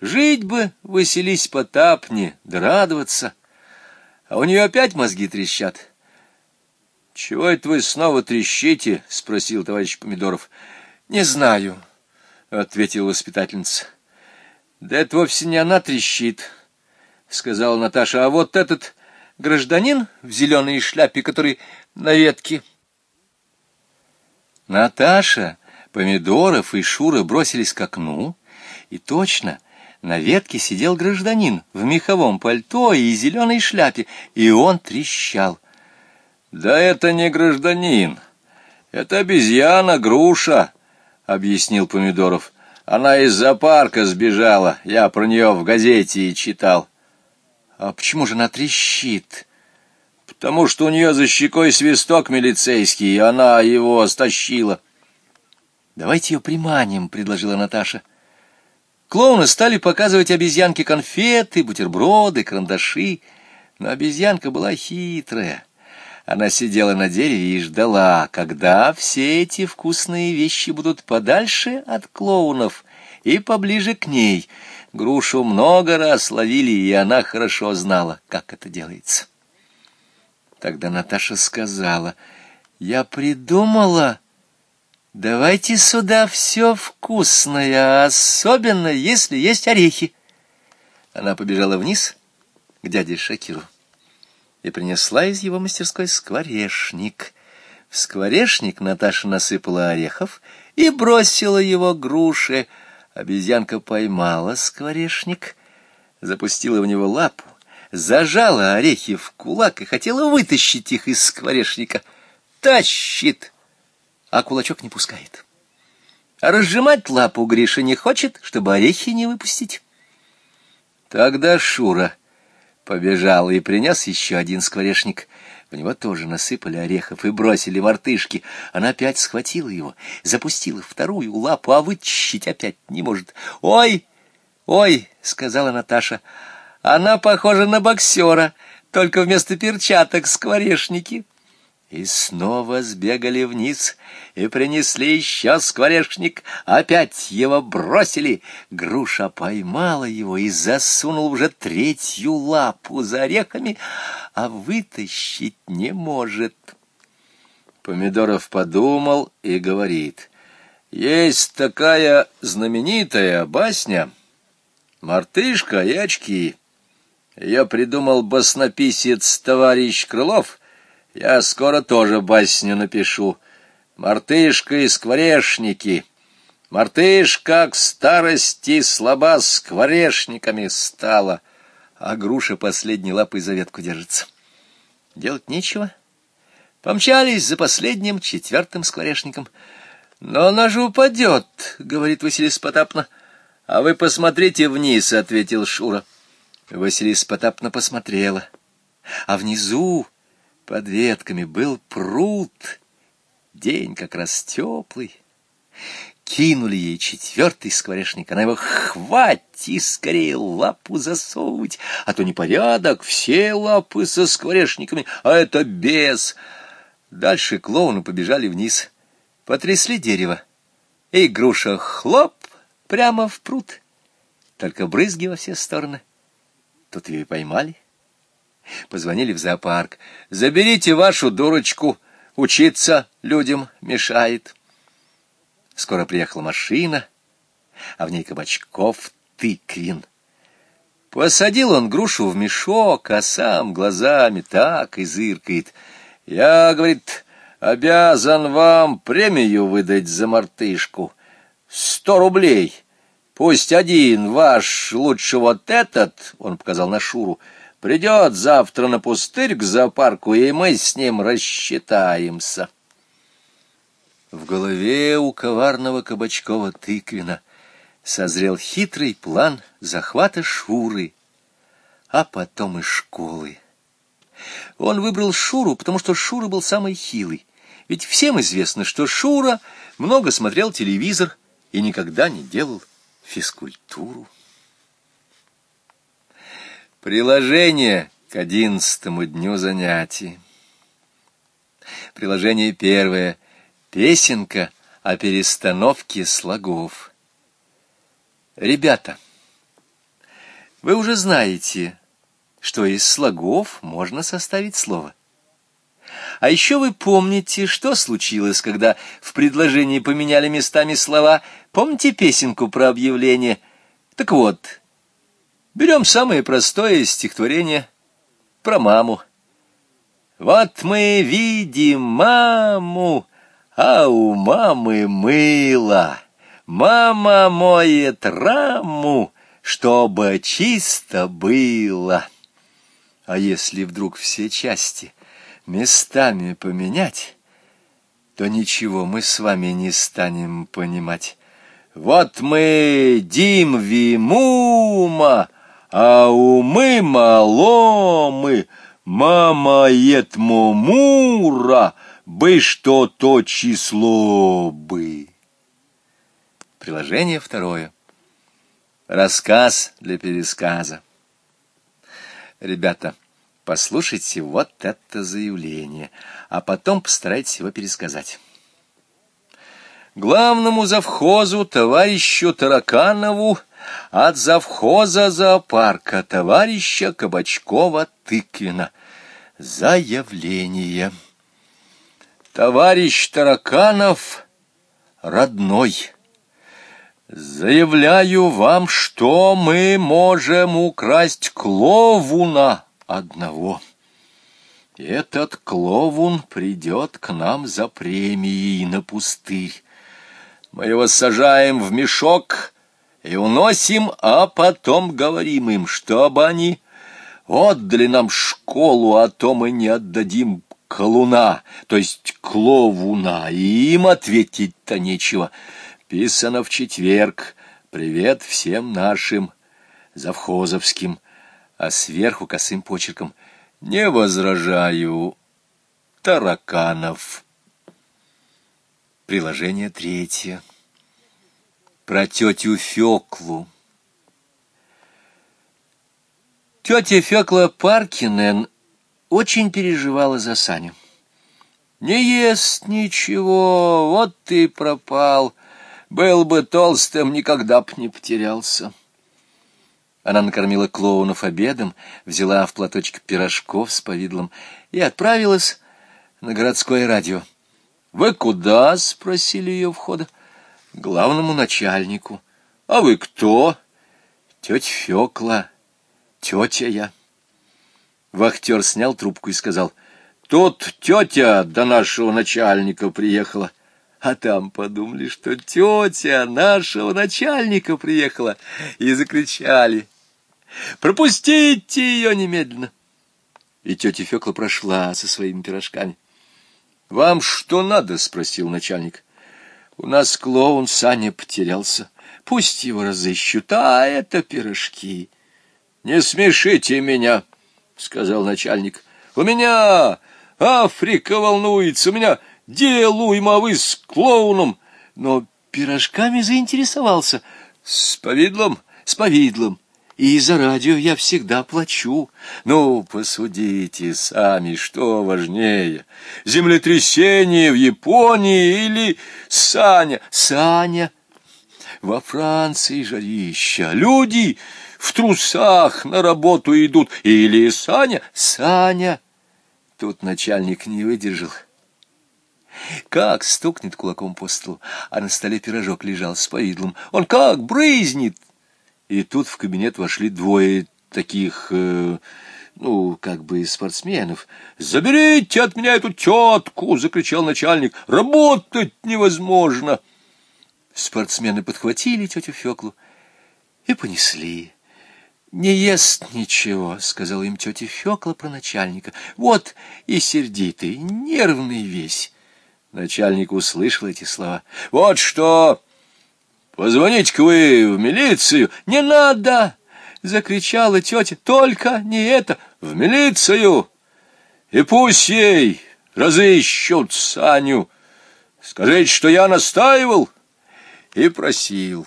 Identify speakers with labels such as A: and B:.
A: Жить бы, Васились Потапне, да радоваться. А у нее опять мозги трещат. — Чего это вы снова трещите? — спросил товарищ Помидоров. — Не знаю, — ответила воспитательница. — Да это вовсе не она трещит, — сказала Наташа. — А вот этот гражданин в зеленой шляпе, который на ветке. Наташа, Помидоров и Шура бросились к окну, и точно — на ветке сидел гражданин в меховом пальто и зеленой шляпе, и он трещал. — Да это не гражданин, это обезьяна, груша, — объяснил Помидоров. — Она из зоопарка сбежала, я про нее в газете и читал. — А почему же она трещит? — Потому что у нее за щекой свисток милицейский, и она его стащила. — Давайте ее приманим, — предложила Наташа. — Клоуны стали показывать обезьянке конфеты, бутерброды, карандаши. Но обезьянка была хитрая. Она сидела на дереве и ждала, когда все эти вкусные вещи будут подальше от клоунов и поближе к ней. Грушу много раз ловили, и она хорошо знала, как это делается. Тогда Наташа сказала, «Я придумала...» Давайте сюда все вкусное, особенно если есть орехи. Она побежала вниз к дяде Шакиру и принесла из его мастерской скворешник. В скворешник Наташа насыпала орехов и бросила его груше. Обезьянка поймала скворешник, запустила в него лапу, зажала орехи в кулак и хотела вытащить их из скворешника. Тащит! А кулачок не пускает. А разжимать лапу Гриша не хочет, чтобы орехи не выпустить. Тогда Шура побежал и принес еще один скворечник. В него тоже насыпали орехов и бросили мартышки. Она опять схватила его, запустила вторую лапу, а вытащить опять не может. «Ой, ой!» — сказала Наташа. «Она похожа на боксера, только вместо перчаток скворечники». И снова сбегали вниз и принесли еще скворечник. Опять его бросили. Груша поймала его и засунула уже третью лапу за орехами, а вытащить не может. Помидоров подумал и говорит. Есть такая знаменитая басня «Мартышка и очки». Я придумал баснописец товарищ Крылов — я скоро тоже басню напишу. Мартышка и скворешники. Мартышка к старости слаба скворешниками стала, а груша последней лапой за ветку держится. Делать нечего. Помчались за последним, четвертым скворешником. Но она же упадет, — говорит Василиса Потапна. А вы посмотрите вниз, — ответил Шура. Василиса Потапна посмотрела. А внизу под ветками был пруд, день как раз теплый. Кинули ей четвертый скворечник, она его хвати скорее лапу засовывать, а то непорядок, все лапы со скворечниками, а это без. Дальше клоуны побежали вниз, потрясли дерево, и груша хлоп прямо в пруд, только брызги во все стороны. Тут ее и поймали. Позвонили в зоопарк. «Заберите вашу дурочку, учиться людям мешает». Скоро приехала машина, а в ней кабачков тыквин. Посадил он грушу в мешок, а сам глазами так и зыркает. «Я, — говорит, — обязан вам премию выдать за мартышку. Сто рублей. Пусть один ваш, лучше вот этот, — он показал на Шуру, — Придет завтра на пустырь к зоопарку, и мы с ним рассчитаемся. В голове у коварного Кабачкова тыквина созрел хитрый план захвата Шуры, а потом и школы. Он выбрал Шуру, потому что Шура был самый хилый. Ведь всем известно, что Шура много смотрел телевизор и никогда не делал физкультуру. Приложение к одиннадцатому дню занятий. Приложение первое. Песенка о перестановке слогов. Ребята, Вы уже знаете, что из слогов можно составить слово. А еще вы помните, что случилось, когда в предложении поменяли местами слова. Помните песенку про объявление? Так вот, берем самое простое стихотворение про маму. Вот мы видим маму, а у мамы мыло. Мама моет раму, чтобы чисто было. А если вдруг все части местами поменять, то ничего мы с вами не станем понимать. Вот мы Дим Вимума, а умы маломы, мама етмо мура, бы что то число бы. Приложение второе. Рассказ для пересказа. Ребята, послушайте вот это заявление, а потом постарайтесь его пересказать. Главному завхозу товарищу Тараканову от завхоза зоопарка товарища Кабачкова-Тыквина. Заявление. Товарищ Тараканов родной. Заявляю вам, что мы можем украсть клоуна одного. Этот клоун придет к нам за премией на пустырь. Мы его сажаем в мешок и уносим, а потом говорим им, чтобы они отдали нам школу, а то мы не отдадим колуна, то есть клоуна, и им ответить-то нечего. Писано в четверг. Привет всем нашим завхозовским. А сверху косым почерком «Не возражаю, тараканов». Приложение третье. Про тетю Феклу. Тетя Фекла Паркинен очень переживала за Саню. «Не ест ничего, вот ты пропал». Был бы толстым, никогда б не потерялся. Она накормила клоунов обедом, взяла в платочек пирожков с повидлом и отправилась на городское радио. «Вы куда?» — спросили ее входа. «Главному начальнику». «А вы кто?» «Тетя Фекла. Тетя я». Вахтер снял трубку и сказал, «Тут тетя до нашего начальника приехала». А там подумали, что тетя нашего начальника приехала, и закричали. «Пропустите ее немедленно!» И тетя Фекла прошла со своими пирожками. «Вам что надо?» — спросил начальник. «У нас клоун Саня потерялся. Пусть его разыщут, а это пирожки». «Не смешите меня!» — сказал начальник. «У меня Африка волнуется, у меня Делуем, а вы с клоуном. Но пирожками заинтересовался. С повидлом? С повидлом. И за радио я всегда плачу. Ну, посудите сами, что важнее. Землетрясение в Японии или Саня? Саня. Во Франции жарища. Люди в трусах на работу идут. Или Саня? Саня. Тут начальник не выдержал. Как стукнет кулаком по столу, а на столе пирожок лежал с повидлом. Он как брызнет! И тут в кабинет вошли двое таких... Э, ну, как бы спортсменов. «Заберите от меня эту тетку!» — закричал начальник. «Работать невозможно!» Спортсмены подхватили тетю Феклу и понесли. «Не ест ничего», — сказала им тетя Фекла про начальника. «Вот и сердитый, нервный весь». Начальник услышал эти слова. «Вот что! Позвоните-ка вы в милицию!» «Не надо!» — закричала тетя. «Только не это! В милицию! И пусть ей разыщут Саню! Скажите, что я настаивал и просил».